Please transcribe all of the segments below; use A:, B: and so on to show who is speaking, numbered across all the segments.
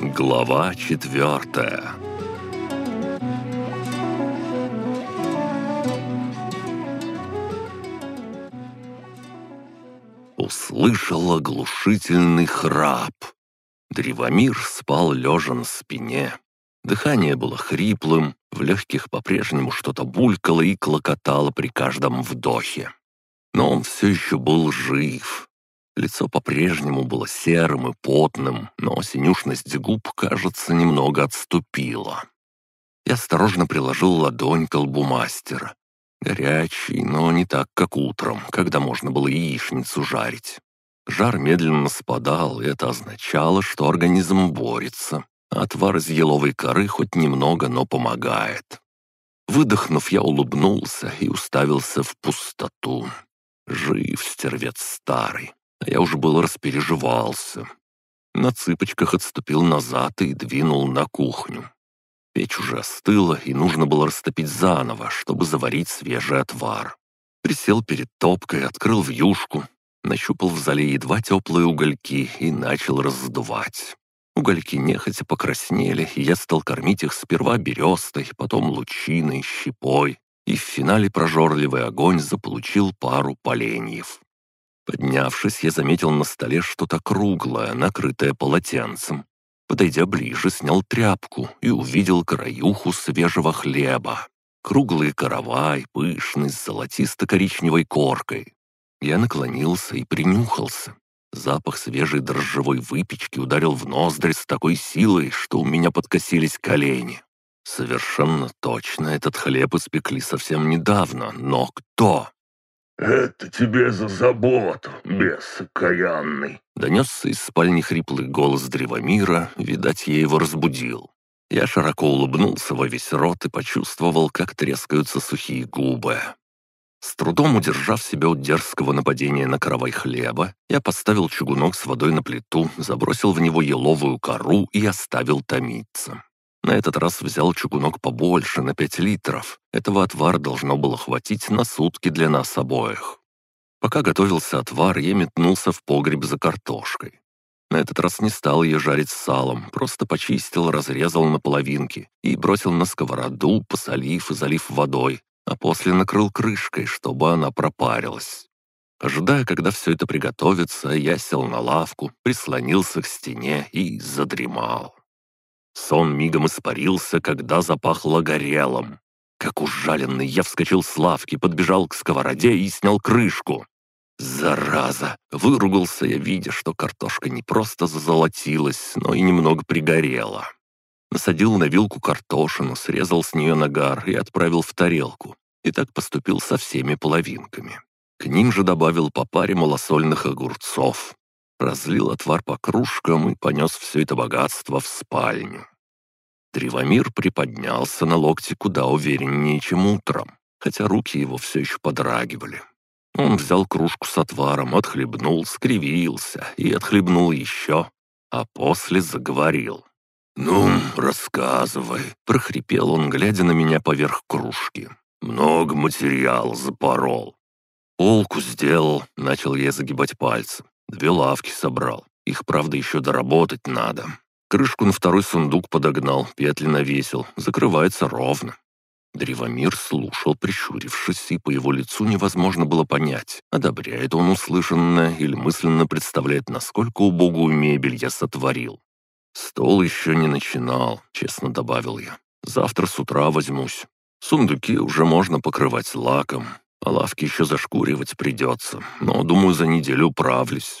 A: Глава четвертая Услышал оглушительный храп. Древомир спал лежа на спине. Дыхание было хриплым, в легких по-прежнему что-то булькало и клокотало при каждом вдохе. Но он все еще был жив. Лицо по-прежнему было серым и потным, но синюшность губ, кажется, немного отступила. Я осторожно приложил ладонь к лбу мастера. Горячий, но не так, как утром, когда можно было яичницу жарить. Жар медленно спадал, и это означало, что организм борется. Отвар из еловой коры хоть немного, но помогает. Выдохнув, я улыбнулся и уставился в пустоту. Жив стервец старый, а я уже был распереживался. На цыпочках отступил назад и двинул на кухню. Печь уже остыла, и нужно было растопить заново, чтобы заварить свежий отвар. Присел перед топкой, открыл вьюшку, нащупал в зале едва теплые угольки и начал раздувать. Угольки нехотя покраснели, и я стал кормить их сперва берестой, потом лучиной, щепой, и в финале прожорливый огонь заполучил пару поленьев. Поднявшись, я заметил на столе что-то круглое, накрытое полотенцем. Подойдя ближе, снял тряпку и увидел краюху свежего хлеба. Круглый каравай, пышный, с золотисто-коричневой коркой. Я наклонился и принюхался. Запах свежей дрожжевой выпечки ударил в ноздри с такой силой, что у меня подкосились колени. Совершенно точно этот хлеб испекли совсем недавно, но кто?
B: «Это тебе за заботу, бес окаянный!»
A: Донесся из спальни хриплый голос Древомира, видать, я его разбудил. Я широко улыбнулся во весь рот и почувствовал, как трескаются сухие губы. С трудом удержав себя от дерзкого нападения на каравай хлеба, я поставил чугунок с водой на плиту, забросил в него еловую кору и оставил томиться. На этот раз взял чугунок побольше, на пять литров. Этого отвара должно было хватить на сутки для нас обоих. Пока готовился отвар, я метнулся в погреб за картошкой. На этот раз не стал ее жарить с салом, просто почистил, разрезал на половинки и бросил на сковороду, посолив и залив водой, а после накрыл крышкой, чтобы она пропарилась. Ожидая, когда все это приготовится, я сел на лавку, прислонился к стене и задремал. Сон мигом испарился, когда запахло горелым. Как ужаленный, я вскочил с лавки, подбежал к сковороде и снял крышку. «Зараза!» — выругался я, видя, что картошка не просто зазолотилась, но и немного пригорела. Насадил на вилку картошину, срезал с нее нагар и отправил в тарелку. И так поступил со всеми половинками. К ним же добавил по паре малосольных огурцов. Разлил отвар по кружкам и понес все это богатство в спальню. Древомир приподнялся на локте куда увереннее, чем утром, хотя руки его все еще подрагивали. Он взял кружку с отваром, отхлебнул, скривился и отхлебнул еще, а после заговорил.
B: «Ну, рассказывай», — прохрипел он, глядя на меня поверх кружки. «Много материала запорол».
A: «Полку сделал», — начал я загибать пальцы. «Две лавки собрал. Их, правда, еще доработать надо. Крышку на второй сундук подогнал, петли навесил. Закрывается ровно». Древомир слушал, прищурившись, и по его лицу невозможно было понять, одобряет он услышанное или мысленно представляет, насколько убогую мебель я сотворил. «Стол еще не начинал», — честно добавил я. «Завтра с утра возьмусь. Сундуки уже можно покрывать лаком, а лавки еще зашкуривать придется, но, думаю, за неделю управлюсь».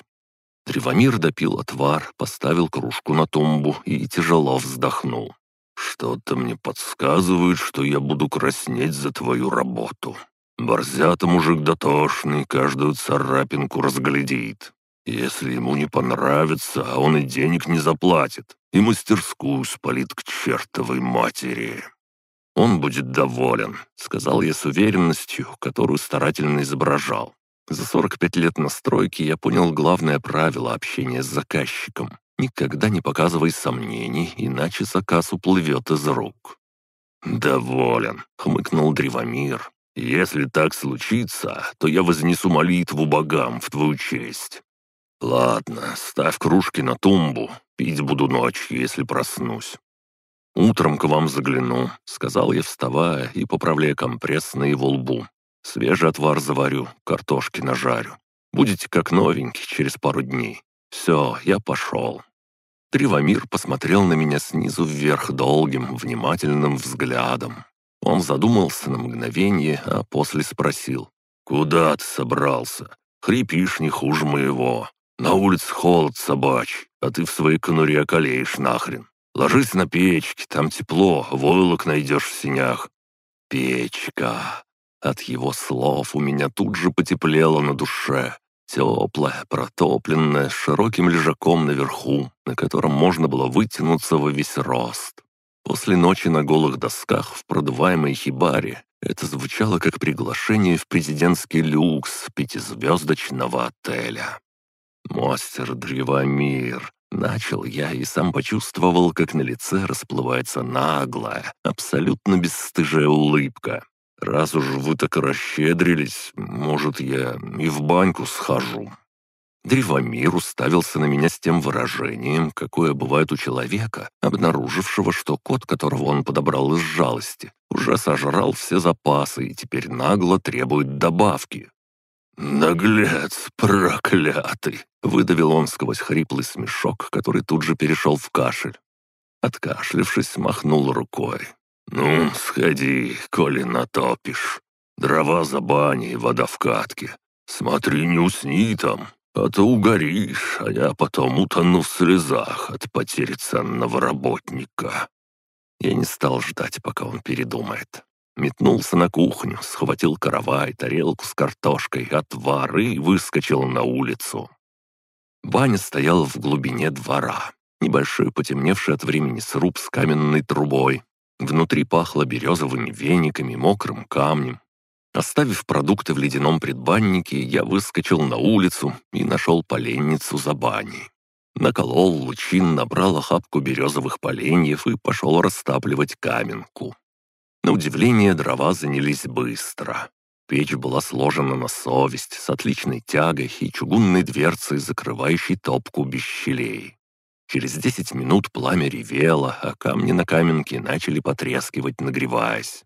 A: Древомир допил отвар, поставил кружку на тумбу и тяжело вздохнул. «Что-то мне подсказывает, что я буду краснеть за твою работу. Борзята мужик дотошный, каждую царапинку разглядит. Если ему не понравится, а он и денег не заплатит, и мастерскую спалит к чертовой матери. «Он будет доволен», — сказал я с уверенностью, которую старательно изображал. За 45 лет настройки я понял главное правило общения с заказчиком. Никогда не показывай сомнений, иначе заказ уплывет из рук. «Доволен», — хмыкнул Древомир. «Если так случится, то я вознесу молитву богам в твою честь.
B: «Ладно, ставь кружки на тумбу. Пить буду ночью, если проснусь». «Утром к вам загляну», — сказал я, вставая и поправляя компресс на его лбу. «Свежий отвар заварю, картошки нажарю. Будете как новенький через пару дней. Все, я пошел». Тревомир посмотрел на меня снизу вверх долгим, внимательным взглядом. Он задумался на мгновение, а после спросил. «Куда ты собрался? Хрипишь не хуже моего. На улице холод собач, а ты в своей конуре околеешь нахрен. Ложись на печке, там тепло, войлок найдешь в синях». «Печка!» От его слов у меня тут же потеплело на душе. Теплая, протопленная, с широким лежаком наверху, на котором можно было вытянуться во весь рост. После ночи на голых досках в продуваемой хибаре это звучало как приглашение в президентский люкс пятизвездочного отеля. «Мастер Древомир», — начал я и сам почувствовал, как на лице расплывается наглая, абсолютно бесстыжая улыбка. «Раз уж вы так расщедрились, может, я и в баньку схожу». Древомир уставился на меня с тем выражением, какое бывает у человека, обнаружившего, что кот, которого он подобрал из жалости, уже сожрал все запасы и теперь нагло требует добавки. «Наглец проклятый!» — выдавил он сквозь хриплый смешок, который тут же перешел в кашель. Откашлившись, махнул рукой. «Ну, сходи, коли натопишь. Дрова за баней, вода в катке. Смотри, не усни там, а то угоришь, а я потом утону в слезах от потери ценного работника». Я не стал ждать, пока он передумает. Метнулся на кухню, схватил каравай, тарелку с картошкой, отвар и выскочил на улицу. Баня стояла в глубине двора. Небольшой потемневший от времени сруб с каменной трубой. Внутри пахло березовыми вениками, мокрым камнем. Оставив продукты в ледяном предбаннике, я выскочил на улицу и нашел поленницу за баней. Наколол лучин, набрал охапку березовых поленьев и пошел растапливать каменку. На удивление, дрова занялись быстро. Печь была сложена на совесть, с отличной тягой и чугунной дверцей, закрывающей топку без щелей. Через десять минут пламя ревело, а камни на каменке начали потрескивать, нагреваясь.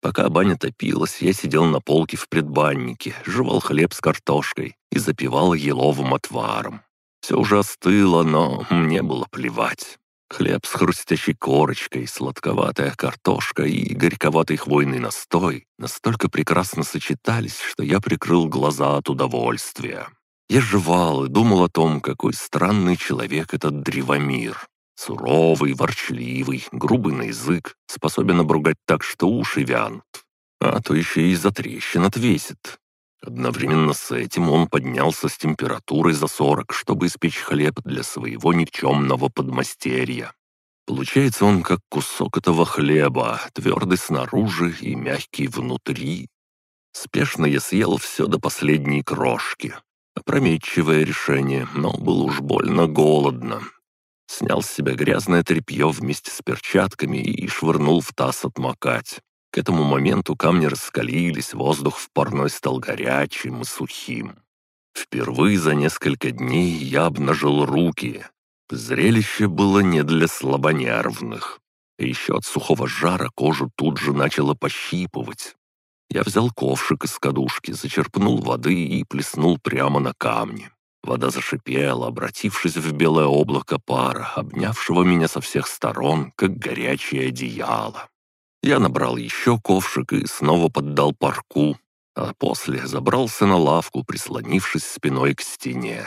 B: Пока баня топилась, я сидел на полке в предбаннике, жевал хлеб с картошкой и запивал еловым отваром. Все уже остыло, но мне было плевать. Хлеб с хрустящей корочкой, сладковатая картошка и горьковатый хвойный настой настолько прекрасно сочетались, что я прикрыл глаза от удовольствия. Я жевал и думал о том, какой странный человек этот древомир. Суровый, ворчливый, грубый на язык, способен обругать так, что уши вянут. А то еще и за трещин отвесит. Одновременно с этим он поднялся с температурой за сорок, чтобы испечь хлеб для своего никчемного подмастерья. Получается он как кусок этого хлеба, твердый снаружи и мягкий внутри. Спешно я съел все до последней крошки. Опрометчивое решение, но было уж больно голодно. Снял с себя грязное тряпье вместе с перчатками и швырнул в таз отмокать. К этому моменту камни раскалились, воздух в парной стал горячим и сухим. Впервые за несколько дней я обнажил руки. Зрелище было не для слабонервных. еще от сухого жара кожу тут же начало пощипывать. Я взял ковшик из кадушки, зачерпнул воды и плеснул прямо на камни. Вода зашипела, обратившись в белое облако пара, обнявшего меня со всех сторон, как горячее одеяло. Я набрал еще ковшик и снова поддал парку, а после забрался на лавку, прислонившись спиной к стене.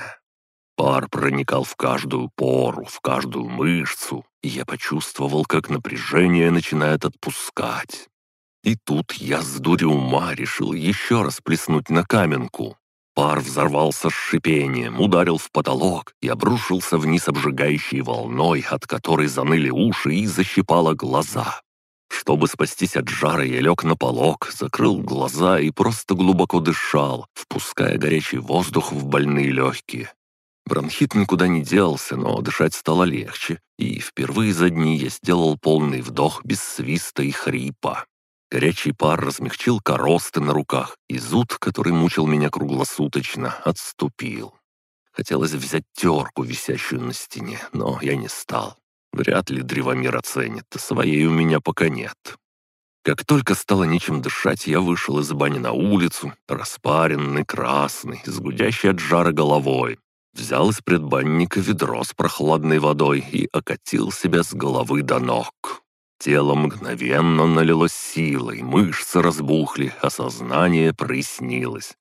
B: Пар проникал в каждую пору, в каждую мышцу, и я почувствовал, как напряжение начинает отпускать. И тут я с дури ума решил еще раз плеснуть на каменку. Пар взорвался с шипением, ударил в потолок и обрушился вниз обжигающей волной, от которой заныли уши и защипало глаза. Чтобы спастись от жара, я лег на полок, закрыл глаза и просто глубоко дышал, впуская горячий воздух в больные легкие. Бронхит никуда не делся, но дышать стало легче, и впервые за дни я сделал полный вдох без свиста и хрипа. Горячий пар размягчил коросты на руках, и зуд, который мучил меня круглосуточно, отступил.
A: Хотелось взять терку, висящую на стене, но я не стал. Вряд ли древомир оценит, а своей у меня пока нет. Как только стало нечем дышать, я вышел из бани на улицу, распаренный, красный, с гудящей от жара головой. Взял из предбанника ведро с прохладной водой и окатил себя с головы до ног. Тело мгновенно налилось силой, мышцы разбухли, а сознание прояснилось.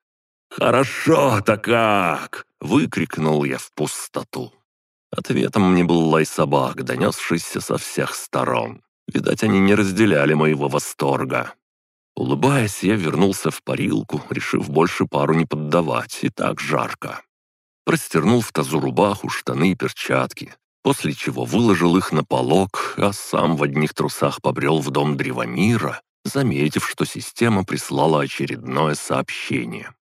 A: «Хорошо-то как!» — выкрикнул я в пустоту. Ответом мне был лай собак, донесшийся со всех сторон. Видать, они не разделяли моего восторга. Улыбаясь, я вернулся в парилку, решив больше пару не поддавать, и так жарко. Простернул в тазу рубаху, штаны и перчатки, после чего выложил их на полок, а сам в одних трусах побрел в дом Древомира, заметив, что система прислала очередное сообщение.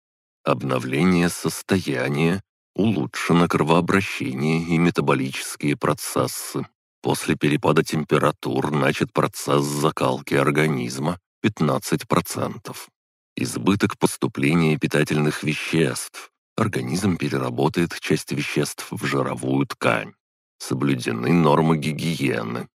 A: Обновление состояния, улучшено кровообращение и метаболические процессы. После перепада температур начат процесс закалки организма 15%. Избыток поступления питательных веществ. Организм переработает часть веществ в жировую ткань. Соблюдены нормы гигиены.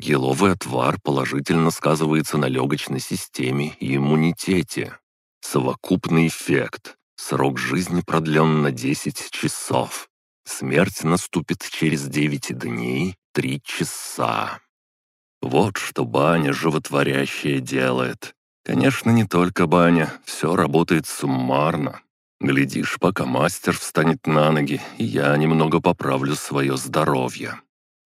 A: Еловый отвар положительно сказывается на легочной системе и иммунитете. Совокупный эффект. Срок жизни продлен на 10 часов. Смерть наступит через 9 дней три часа. Вот что баня животворящая делает. Конечно, не только баня, все работает суммарно. Глядишь, пока мастер встанет на ноги, и я немного поправлю свое здоровье.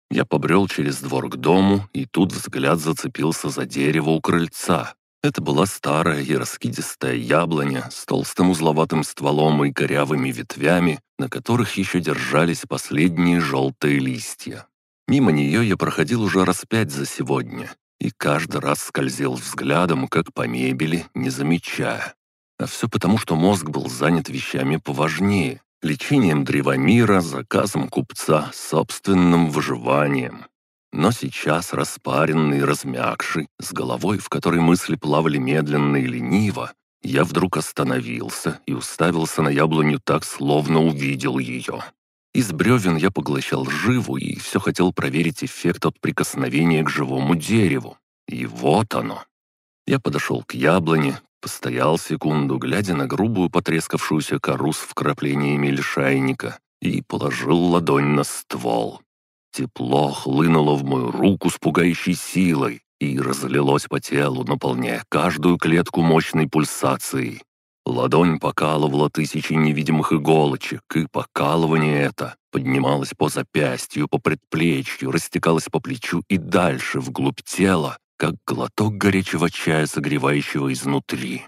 A: Я побрел через двор к дому, и тут взгляд зацепился за дерево у крыльца. Это была старая и раскидистая яблоня с толстым узловатым стволом и корявыми ветвями, на которых еще держались последние желтые листья. Мимо нее я проходил уже раз пять за сегодня и каждый раз скользил взглядом, как по мебели, не замечая. А все потому, что мозг был занят вещами поважнее, лечением древа мира, заказом купца, собственным выживанием. Но сейчас, распаренный, размягший, с головой, в которой мысли плавали медленно и лениво, я вдруг остановился и уставился на яблоню так, словно увидел ее. Из бревен я поглощал живу и все хотел проверить эффект от прикосновения к живому дереву. И вот оно. Я подошел к яблоне, постоял секунду, глядя на грубую потрескавшуюся кору с вкраплениями лишайника, и положил ладонь на ствол. Тепло хлынуло в мою руку с пугающей силой и разлилось по телу, наполняя каждую клетку мощной пульсацией. Ладонь покалывала тысячи невидимых иголочек, и покалывание это поднималось по запястью, по предплечью, растекалось по плечу и дальше, вглубь тела, как глоток горячего чая, согревающего изнутри.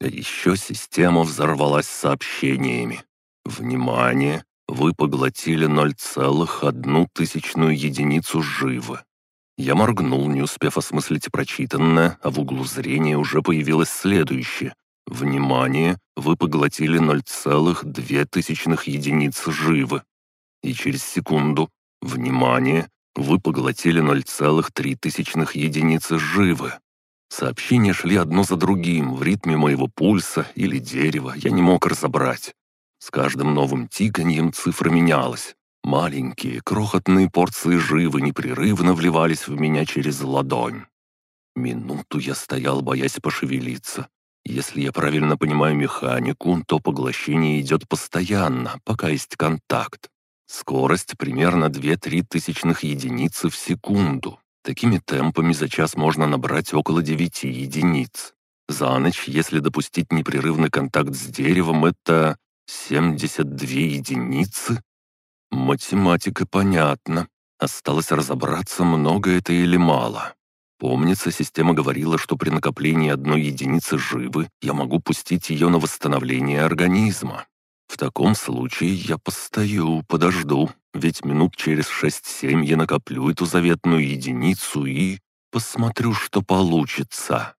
A: А еще система взорвалась сообщениями. «Внимание! Вы поглотили 0,1 тысячную единицу живы. Я моргнул, не успев осмыслить прочитанное, а в углу зрения уже появилось следующее. Внимание! Вы поглотили 0,2 тысячных единиц живы. И через секунду. Внимание! Вы поглотили 0,3 тысячных единицы живы. Сообщения шли одно за другим, в ритме моего пульса или дерева, я не мог разобрать. С каждым новым тиканьем цифра менялась. Маленькие, крохотные порции живы непрерывно вливались в меня через ладонь. Минуту я стоял, боясь пошевелиться. Если я правильно понимаю механику, то поглощение идет постоянно, пока есть контакт. Скорость примерно 2-3 тысячных единицы в секунду. Такими темпами за час можно набрать около 9 единиц. За ночь, если допустить непрерывный контакт с деревом, это 72 единицы? Математика понятна. Осталось разобраться, много это или мало. Помнится, система говорила, что при накоплении одной единицы живы я могу пустить ее на восстановление организма. В таком случае я постою, подожду, ведь минут через шесть-семь я накоплю эту заветную единицу и посмотрю, что получится.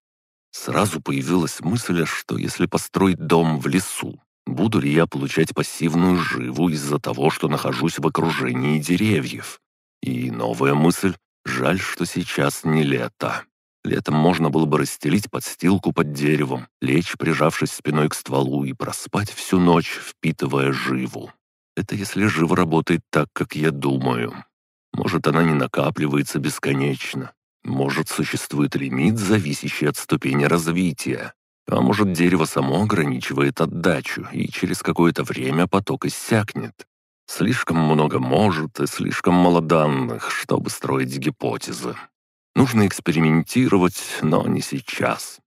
A: Сразу появилась мысль, что если построить дом в лесу, буду ли я получать пассивную живу из-за того, что нахожусь в окружении деревьев. И новая мысль Жаль, что сейчас не лето. Летом можно было бы расстелить подстилку под деревом, лечь, прижавшись спиной к стволу, и проспать всю ночь, впитывая живу. Это если жива работает так, как я думаю. Может, она не накапливается бесконечно. Может, существует лимит, зависящий от ступени развития. А может, дерево само ограничивает отдачу, и через какое-то время поток иссякнет. Слишком много может и слишком мало данных, чтобы строить гипотезы. Нужно экспериментировать, но не сейчас.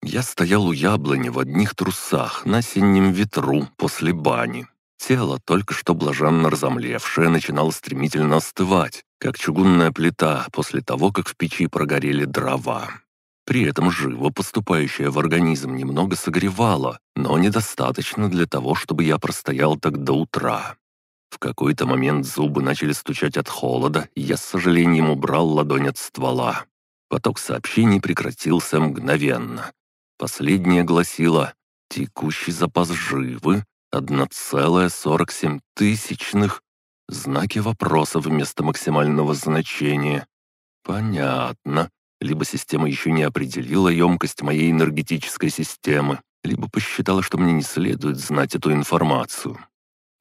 A: Я стоял у яблони в одних трусах на осеннем ветру после бани. Тело, только что блаженно разомлевшее, начинало стремительно остывать, как чугунная плита после того, как в печи прогорели дрова. При этом живо поступающее в организм немного согревало, но недостаточно для того, чтобы я простоял так до утра. В какой-то момент зубы начали стучать от холода, и я с сожалением убрал ладонь от ствола. Поток сообщений прекратился мгновенно. Последнее гласило «Текущий запас живы 1,47 тысячных». Знаки вопроса вместо максимального значения. Понятно. Либо система еще не определила емкость моей энергетической системы, либо посчитала, что мне не следует знать эту информацию.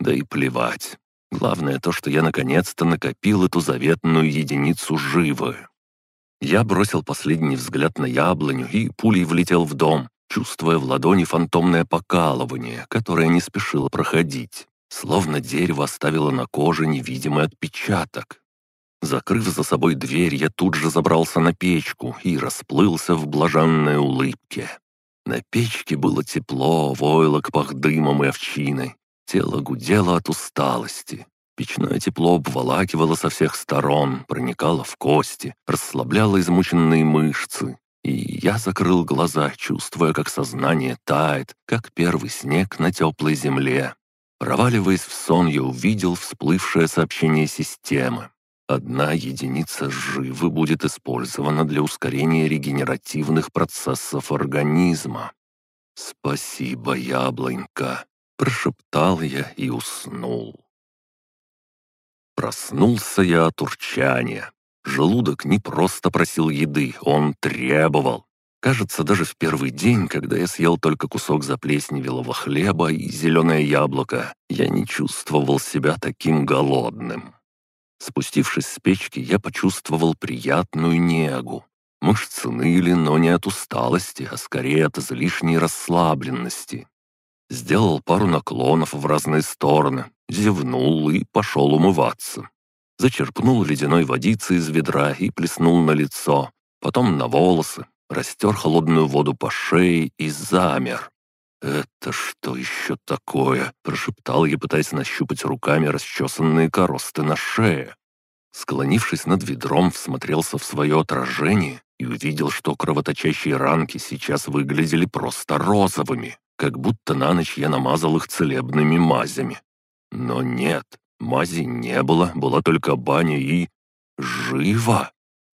A: Да и плевать. Главное то, что я наконец-то накопил эту заветную единицу живы. Я бросил последний взгляд на яблоню и пулей влетел в дом, чувствуя в ладони фантомное покалывание, которое не спешило проходить, словно дерево оставило на коже невидимый отпечаток. Закрыв за собой дверь, я тут же забрался на печку и расплылся в блаженной улыбке. На печке было тепло, войлок пах дымом и овчиной. Тело гудело от усталости. Печное тепло обволакивало со всех сторон, проникало в кости, расслабляло измученные мышцы. И я закрыл глаза, чувствуя, как сознание тает, как первый снег на теплой земле. Проваливаясь в сон, я увидел всплывшее сообщение системы. Одна единица живы будет использована для ускорения регенеративных процессов организма. «Спасибо, яблонька!» — прошептал я и уснул. Проснулся я от урчания. Желудок не просто просил еды, он требовал. Кажется, даже в первый день, когда я съел только кусок заплесневелого хлеба и зеленое яблоко, я не чувствовал себя таким голодным. Спустившись с печки, я почувствовал приятную негу. Мышцы ныли, но не от усталости, а скорее от излишней расслабленности. Сделал пару наклонов в разные стороны, зевнул и пошел умываться. Зачерпнул ледяной водицы из ведра и плеснул на лицо, потом на волосы, растер холодную воду по шее и замер. «Это что еще такое?» – прошептал я, пытаясь нащупать руками расчесанные коросты на шее. Склонившись над ведром, всмотрелся в свое отражение и увидел, что кровоточащие ранки сейчас выглядели просто розовыми, как будто на ночь я намазал их целебными мазями. Но нет, мази не было, была только баня и... Живо!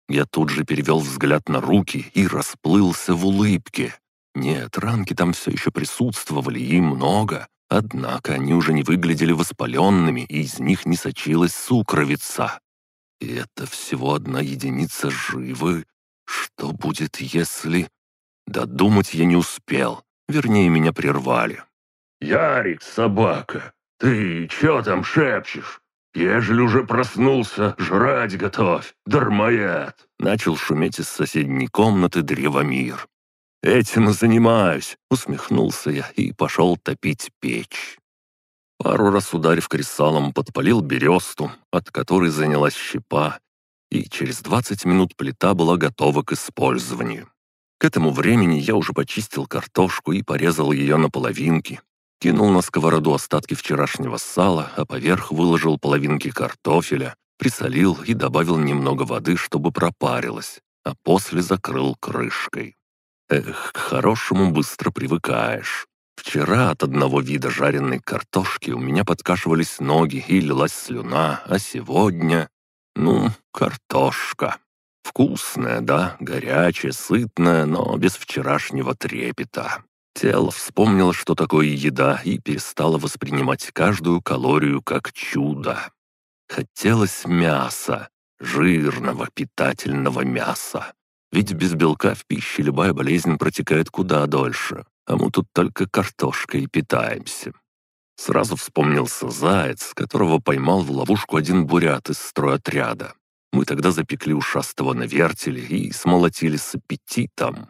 A: Я тут же перевел взгляд на руки и расплылся в улыбке. Нет, ранки там все еще присутствовали и много, однако они уже не выглядели воспаленными, и из них не сочилась сукровица. И это всего одна единица живы. Что будет, если... Додумать я не успел. Вернее, меня прервали.
B: «Ярик, собака, ты чё там шепчешь? Ежели уже проснулся, жрать готовь, дармоед!»
A: Начал шуметь из соседней комнаты древомир. «Этим и занимаюсь», — усмехнулся я и пошел топить печь. Пару раз ударив кресалом, подпалил бересту, от которой занялась щепа, и через 20 минут плита была готова к использованию. К этому времени я уже почистил картошку и порезал ее на половинки, кинул на сковороду остатки вчерашнего сала, а поверх выложил половинки картофеля, присолил и добавил немного воды, чтобы пропарилось, а после закрыл крышкой. Эх, к хорошему быстро привыкаешь. Вчера от одного вида жареной картошки у меня подкашивались ноги и лилась слюна, а сегодня... Ну, картошка. Вкусная, да, горячая, сытная, но без вчерашнего трепета. Тело вспомнило, что такое еда, и перестало воспринимать каждую калорию как чудо. Хотелось мяса, жирного, питательного мяса. Ведь без белка в пище любая болезнь протекает куда дольше, а мы тут только картошкой питаемся. Сразу вспомнился заяц, которого поймал в ловушку один бурят из стройотряда. Мы тогда запекли ушастого на вертеле и смолотили с аппетитом.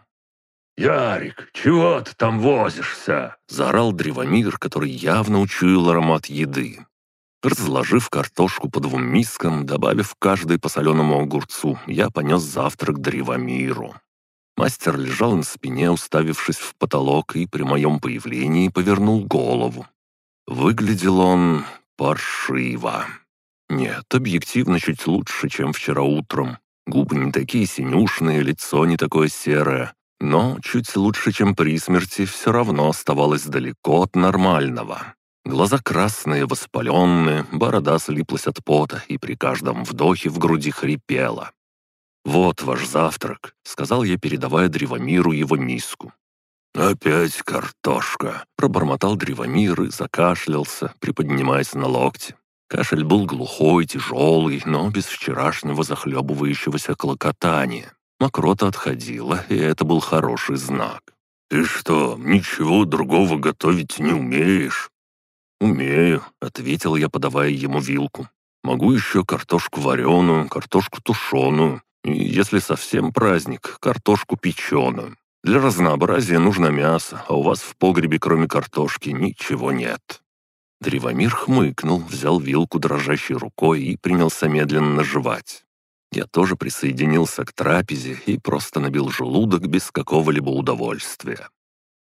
B: «Ярик, чего ты там возишься?»
A: — заорал древомир, который явно учуял аромат еды. Разложив картошку по двум мискам, добавив каждой по соленому огурцу, я понес завтрак древомиру. Мастер лежал на спине, уставившись в потолок, и при моем появлении повернул голову. Выглядел он паршиво. Нет, объективно чуть лучше, чем вчера утром. Губы не такие синюшные, лицо не такое серое, но чуть лучше, чем при смерти, все равно оставалось далеко от нормального. Глаза красные, воспаленные, борода слиплась от пота, и при каждом вдохе в груди хрипела. «Вот ваш завтрак», — сказал я, передавая Древомиру его миску.
B: «Опять картошка», —
A: пробормотал Древомир и закашлялся, приподнимаясь на локте. Кашель был глухой, тяжелый, но без вчерашнего захлебывающегося клокотания. Мокрота отходила, и это был хороший знак.
B: «Ты что, ничего другого готовить не умеешь?»
A: «Умею», — ответил я, подавая ему вилку. «Могу еще картошку вареную, картошку тушеную, и, если совсем праздник, картошку печеную. Для разнообразия нужно мясо, а у вас в погребе кроме картошки ничего нет». Древомир хмыкнул, взял вилку дрожащей рукой и принялся медленно жевать. Я тоже присоединился к трапезе и просто набил желудок без какого-либо удовольствия.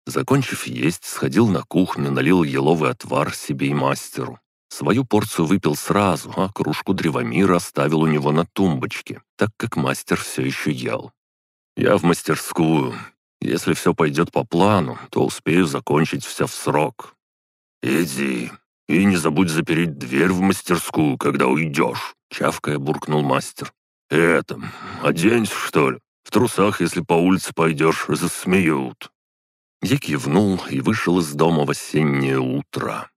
A: Закончив есть, сходил на кухню, налил еловый отвар себе и мастеру. Свою порцию выпил сразу, а кружку древомира оставил у него на тумбочке, так как мастер все еще ел. «Я в мастерскую. Если все пойдет по плану, то успею закончить все в срок».
B: «Иди, и не забудь запереть дверь в мастерскую, когда уйдешь», — чавкая буркнул мастер. «Это, оденься, что ли? В трусах, если по улице пойдешь, засмеют».
A: Я кивнул и вышел из дома в осеннее утро.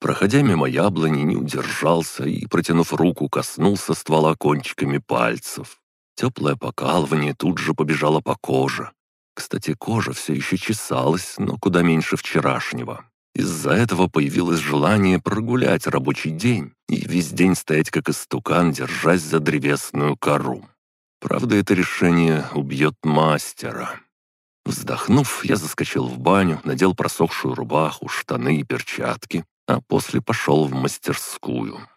A: Проходя мимо яблони, не удержался и, протянув руку, коснулся ствола кончиками пальцев. Теплое покалывание тут же побежало по коже. Кстати, кожа все еще чесалась, но куда меньше вчерашнего. Из-за этого появилось желание прогулять рабочий день и весь день стоять как истукан, держась за древесную кору. Правда, это решение убьет мастера. Вздохнув, я заскочил в баню, надел просохшую рубаху, штаны и перчатки, а после пошел в мастерскую.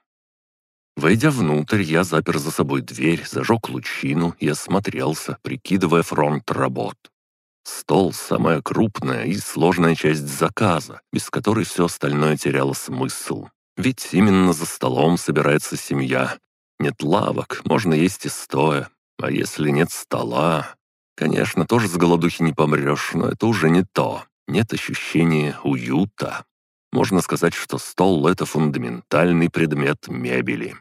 A: Войдя внутрь, я запер за собой дверь, зажег лучину и осмотрелся, прикидывая фронт работ. Стол — самая крупная и сложная часть заказа, без которой все остальное теряло смысл. Ведь именно за столом собирается семья. Нет лавок, можно есть и стоя. А если нет стола... Конечно, тоже с голодухи не помрешь, но это уже не то. Нет ощущения уюта. Можно сказать, что стол — это фундаментальный предмет мебели.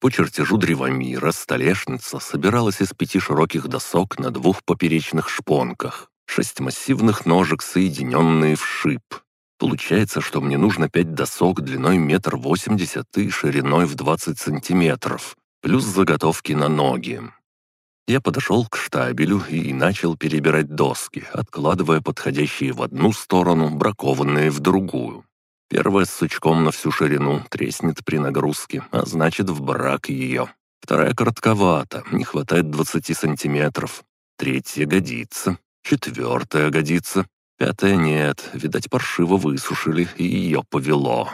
A: По чертежу древомира столешница собиралась из пяти широких досок на двух поперечных шпонках, шесть массивных ножек, соединенные в шип. Получается, что мне нужно пять досок длиной метр восемьдесят и шириной в двадцать сантиметров, плюс заготовки на ноги. Я подошел к штабелю и начал перебирать доски, откладывая подходящие в одну сторону, бракованные в другую. Первая с сучком на всю ширину треснет при нагрузке, а значит в брак ее. Вторая коротковата, не хватает 20 сантиметров. Третья годится. Четвертая годится. Пятая нет, видать, паршиво высушили, и ее повело.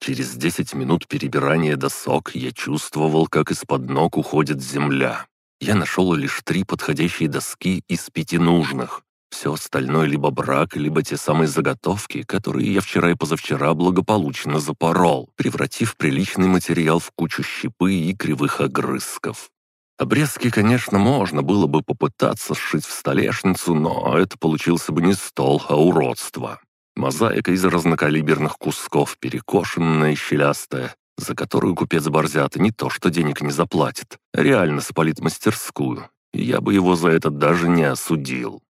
A: Через 10 минут перебирания досок я чувствовал, как из-под ног уходит земля. Я нашел лишь три подходящие доски из пяти нужных. Все остальное либо брак, либо те самые заготовки, которые я вчера и позавчера благополучно запорол, превратив приличный материал в кучу щепы и кривых огрызков. Обрезки, конечно, можно было бы попытаться сшить в столешницу, но это получился бы не стол, а уродство. Мозаика из разнокалиберных кусков, перекошенная и щелястая, за которую купец борзята не то что денег не заплатит, реально спалит мастерскую, я бы его за это даже не осудил.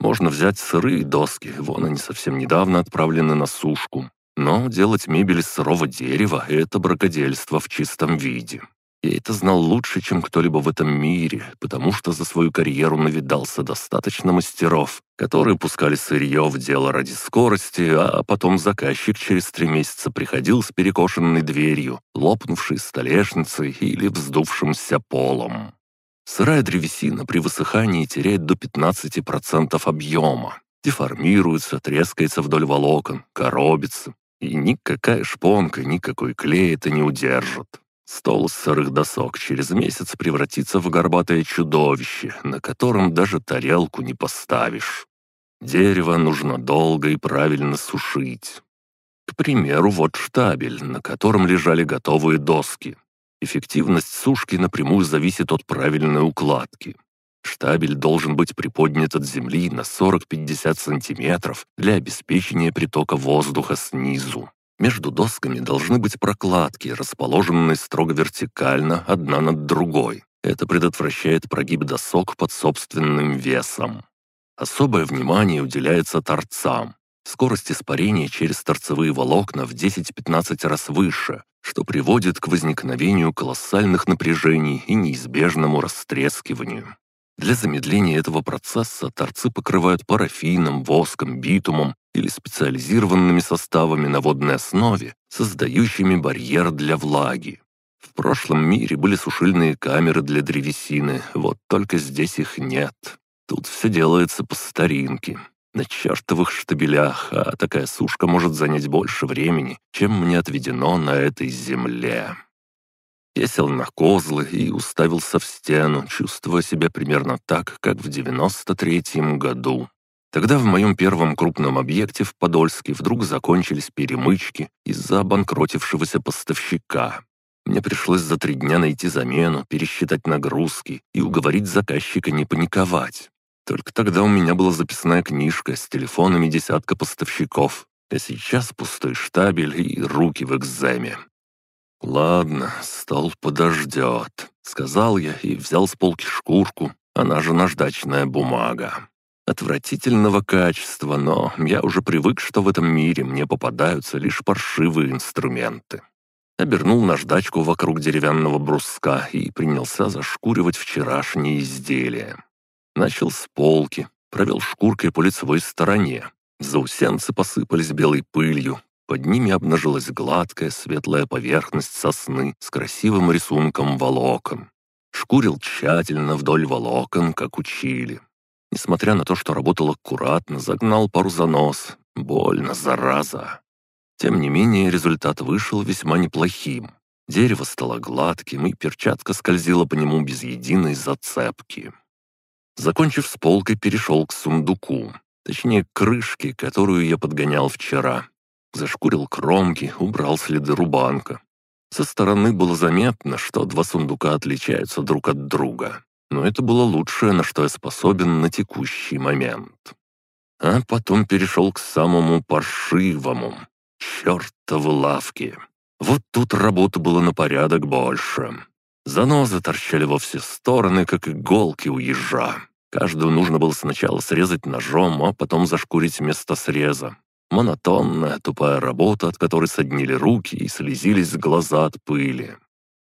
A: Можно взять сырые доски, вон они совсем недавно отправлены на сушку. Но делать мебель из сырого дерева — это бракодельство в чистом виде. Я это знал лучше, чем кто-либо в этом мире, потому что за свою карьеру навидался достаточно мастеров, которые пускали сырье в дело ради скорости, а потом заказчик через три месяца приходил с перекошенной дверью, лопнувшей столешницей или вздувшимся полом. Сырая древесина при высыхании теряет до 15% объема, деформируется, трескается вдоль волокон, коробится, и никакая шпонка, никакой клей это не удержит. Стол из сырых досок через месяц превратится в горбатое чудовище, на котором даже тарелку не поставишь. Дерево нужно долго и правильно сушить. К примеру, вот штабель, на котором лежали готовые доски. Эффективность сушки напрямую зависит от правильной укладки. Штабель должен быть приподнят от земли на 40-50 сантиметров для обеспечения притока воздуха снизу. Между досками должны быть прокладки, расположенные строго вертикально, одна над другой. Это предотвращает прогиб досок под собственным весом. Особое внимание уделяется торцам. Скорость испарения через торцевые волокна в 10-15 раз выше, что приводит к возникновению колоссальных напряжений и неизбежному растрескиванию. Для замедления этого процесса торцы покрывают парафином, воском, битумом или специализированными составами на водной основе, создающими барьер для влаги. В прошлом мире были сушильные камеры для древесины, вот только здесь их нет. Тут все делается по старинке, на чертовых штабелях, а такая сушка может занять больше времени, чем мне отведено на этой земле. Я сел на козлы и уставился в стену, чувствуя себя примерно так, как в 93-м году. Тогда в моем первом крупном объекте в Подольске вдруг закончились перемычки из-за обанкротившегося поставщика. Мне пришлось за три дня найти замену, пересчитать нагрузки и уговорить заказчика не паниковать. Только тогда у меня была записная книжка с телефонами десятка поставщиков, а сейчас пустой штабель и руки в экземе. «Ладно, стол подождет», — сказал я и взял с полки шкурку, она же наждачная бумага. Отвратительного качества, но я уже привык, что в этом мире мне попадаются лишь паршивые инструменты. Обернул наждачку вокруг деревянного бруска и принялся зашкуривать вчерашние изделия. Начал с полки, провел шкуркой по лицевой стороне. Заусенцы посыпались белой пылью, под ними обнажилась гладкая светлая поверхность сосны с красивым рисунком волокон. Шкурил тщательно вдоль волокон, как учили. Несмотря на то, что работал аккуратно, загнал пару занос. Больно, зараза. Тем не менее, результат вышел весьма неплохим. Дерево стало гладким, и перчатка скользила по нему без единой зацепки. Закончив с полкой, перешел к сундуку. Точнее, к крышке, которую я подгонял вчера. Зашкурил кромки, убрал следы рубанка. Со стороны было заметно, что два сундука отличаются друг от друга. Но это было лучшее, на что я способен на текущий момент. А потом перешел к самому паршивому. Чертовы лавки. Вот тут работы было на порядок больше. Занозы торчали во все стороны, как иголки у ежа. Каждую нужно было сначала срезать ножом, а потом зашкурить место среза. Монотонная, тупая работа, от которой соднили руки и слезились глаза от пыли.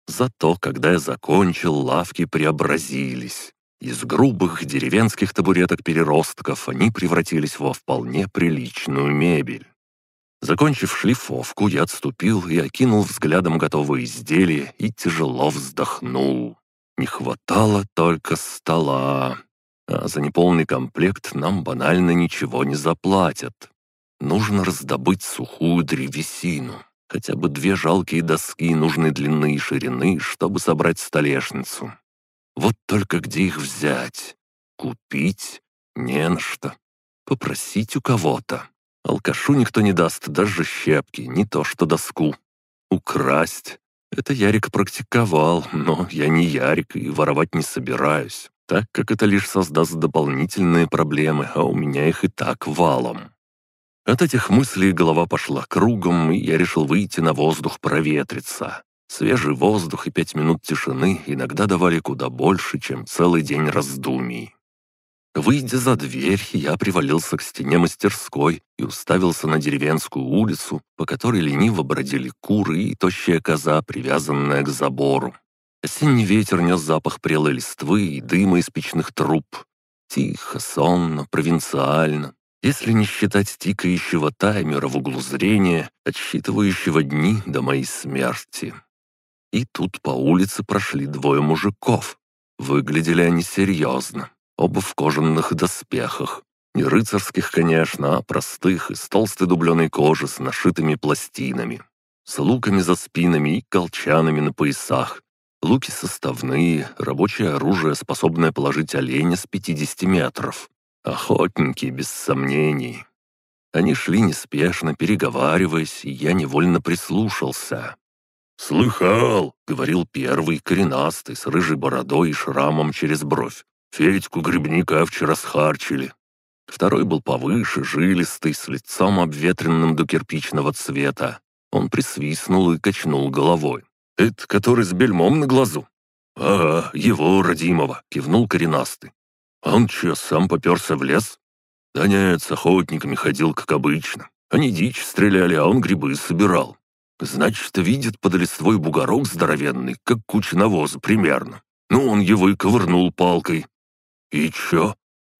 A: Зато, когда я закончил, лавки преобразились. Из грубых деревенских табуреток-переростков они превратились во вполне приличную мебель. Закончив шлифовку, я отступил и окинул взглядом готовые изделия и тяжело вздохнул. Не хватало только стола. А за неполный комплект нам банально ничего не заплатят. Нужно раздобыть сухую древесину. Хотя бы две жалкие доски нужной длины и ширины, чтобы собрать столешницу. Вот только где их взять? Купить? Не на что. Попросить у кого-то. Алкашу никто не даст даже щепки, не то что доску. Украсть? Это Ярик практиковал, но я не Ярик и воровать не собираюсь, так как это лишь создаст дополнительные проблемы, а у меня их и так валом. От этих мыслей голова пошла кругом, и я решил выйти на воздух проветриться. Свежий воздух и пять минут тишины иногда давали куда больше, чем целый день раздумий. Выйдя за дверь, я привалился к стене мастерской и уставился на деревенскую улицу, по которой лениво бродили куры и тощая коза, привязанная к забору. Осенний ветер нес запах прелой листвы и дыма из печных труб. Тихо, сонно, провинциально. Если не считать тикающего таймера в углу зрения, отсчитывающего дни до моей смерти. И тут по улице прошли двое мужиков. Выглядели они серьезно, оба в кожаных доспехах. Не рыцарских, конечно, а простых, из толстой дубленой кожи с нашитыми пластинами. С луками за спинами и колчанами на поясах. Луки составные, рабочее оружие, способное положить оленя с 50 метров. Охотники, без сомнений. Они шли неспешно, переговариваясь, и я невольно прислушался.
B: «Слыхал!» — говорил первый, коренастый, с рыжей бородой и шрамом через бровь. «Федьку грибника вчера схарчили».
A: Второй был повыше, жилистый, с лицом обветренным до кирпичного цвета. Он присвистнул и качнул головой.
B: «Это который с бельмом на глазу?»
A: «Ага, его, родимого», — кивнул коренастый.
B: «А он что, сам поперся в лес?»
A: «Да нет, с охотниками ходил, как обычно. Они дичь стреляли, а он грибы собирал. Значит, видит под листвой бугорок здоровенный, как куча навоза примерно. Ну, он его и ковырнул палкой.
B: И чё?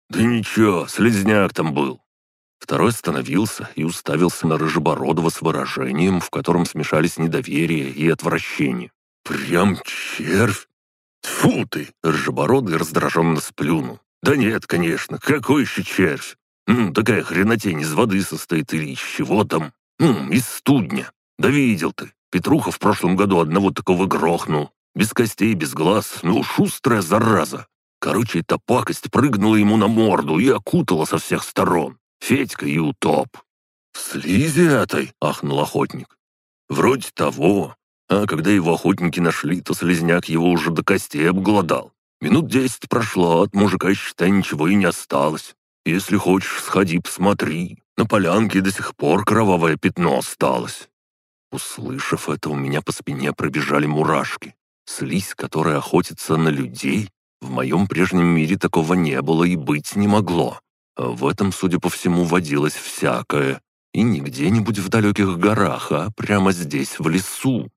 A: Да ничего, слезняк там был. Второй остановился и уставился на Рыжебородова с выражением, в котором смешались недоверие и отвращение.
B: «Прям червь!»
A: «Тьфу ты!» — Рыжебородый раздраженно сплюнул. «Да нет, конечно, какой еще червь? Ну, такая хренотень из воды состоит или из чего там? Ну, из студня. Да видел ты, Петруха в прошлом году одного такого грохнул. Без костей, без глаз, ну шустрая зараза. Короче, эта пакость прыгнула ему на морду и окутала со всех сторон. Федька и утоп.
B: «В слизи этой?» — ахнул охотник.
A: «Вроде того. А когда его охотники нашли, то слезняк его уже до костей обглодал. Минут десять прошло, от мужика, считай, ничего и не осталось. Если хочешь, сходи, посмотри. На полянке до сих пор кровавое пятно осталось. Услышав это, у меня по спине пробежали мурашки. Слизь, которая охотится на людей, в моем прежнем мире такого не было и быть не могло. А в этом, судя по всему, водилось всякое. И не где-нибудь в далеких горах, а прямо здесь, в лесу.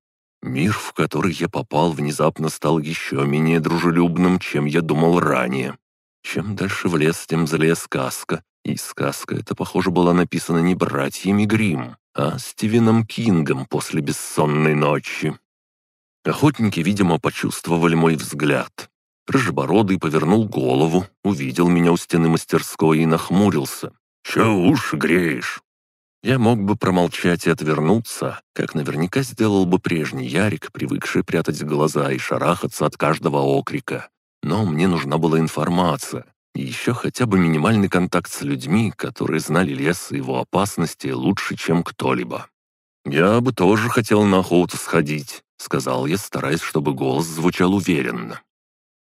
A: Мир, в который я попал, внезапно стал еще менее дружелюбным, чем я думал ранее. Чем дальше в лес, тем злее сказка. И сказка эта, похоже, была написана не братьями Гримм, а Стивеном Кингом после бессонной ночи. Охотники, видимо, почувствовали мой взгляд. Рыжебородый повернул голову, увидел меня у стены мастерской и нахмурился.
B: «Чё уши греешь?»
A: Я мог бы промолчать и отвернуться, как наверняка сделал бы прежний Ярик, привыкший прятать глаза и шарахаться от каждого окрика. Но мне нужна была информация, и еще хотя бы минимальный контакт с людьми, которые знали лес и его опасности лучше, чем кто-либо. «Я бы тоже хотел на охоту сходить», — сказал я, стараясь, чтобы голос звучал уверенно.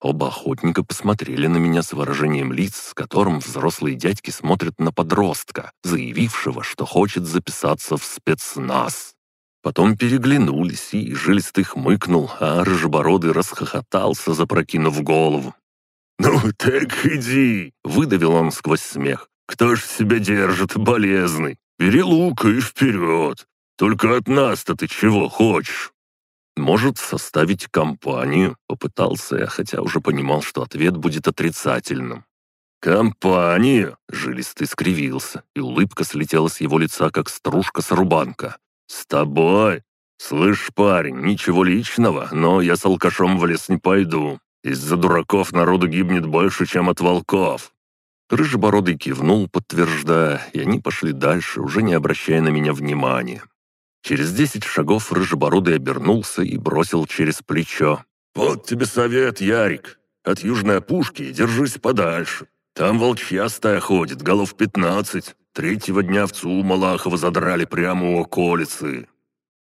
A: Оба охотника посмотрели на меня с выражением лиц, с которым взрослые дядьки смотрят на подростка, заявившего, что хочет записаться в спецназ. Потом переглянулись, и жилистый хмыкнул, а рыжебородый расхохотался, запрокинув голову.
B: «Ну так иди!» — выдавил он сквозь смех. «Кто ж себя держит, болезный? Бери лук и вперед! Только от нас-то ты чего хочешь?»
A: «Может, составить компанию?» — попытался я, хотя уже понимал, что ответ будет отрицательным.
B: «Компанию?»
A: — жилистый скривился, и улыбка слетела с его лица, как стружка с рубанка.
B: «С тобой? Слышь, парень, ничего личного, но я с алкашом в лес не пойду. Из-за дураков народу гибнет больше, чем от волков».
A: Рыжебородый кивнул, подтверждая, и они пошли дальше, уже не обращая на меня внимания. Через десять шагов Рыжебородый обернулся и бросил через плечо.
B: «Вот тебе совет, Ярик. От южной опушки держись подальше. Там волчья стая ходит, голов пятнадцать. Третьего дня овцу Малахова задрали прямо у околицы».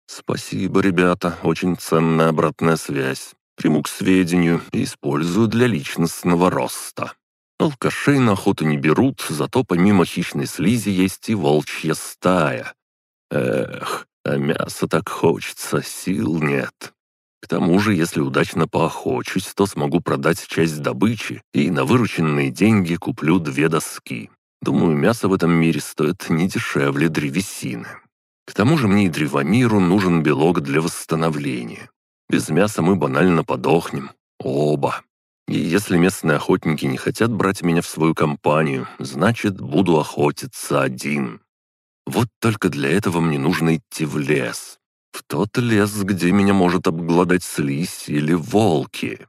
A: «Спасибо, ребята, очень ценная обратная связь приму к сведению и использую для личностного роста. Алкашей на охоту не берут, зато помимо хищной слизи есть и волчья стая. Эх, а мяса так хочется, сил нет. К тому же, если удачно поохочусь, то смогу продать часть добычи и на вырученные деньги куплю две доски. Думаю, мясо в этом мире стоит не дешевле древесины. К тому же мне и древомиру нужен белок для восстановления. Без мяса мы банально подохнем. Оба. И если местные охотники не хотят брать меня в свою компанию, значит, буду охотиться один. Вот только для этого мне нужно идти в лес. В тот лес, где меня может обглодать слизь или волки.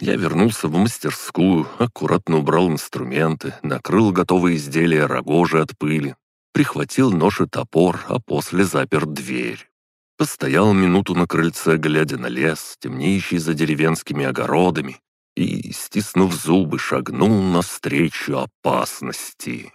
A: Я вернулся в мастерскую, аккуратно убрал инструменты, накрыл готовые изделия рогожи от пыли, прихватил нож и топор, а после запер дверь. Постоял минуту на крыльце, глядя на лес, темнеющий за деревенскими огородами, и, стиснув зубы, шагнул навстречу опасности.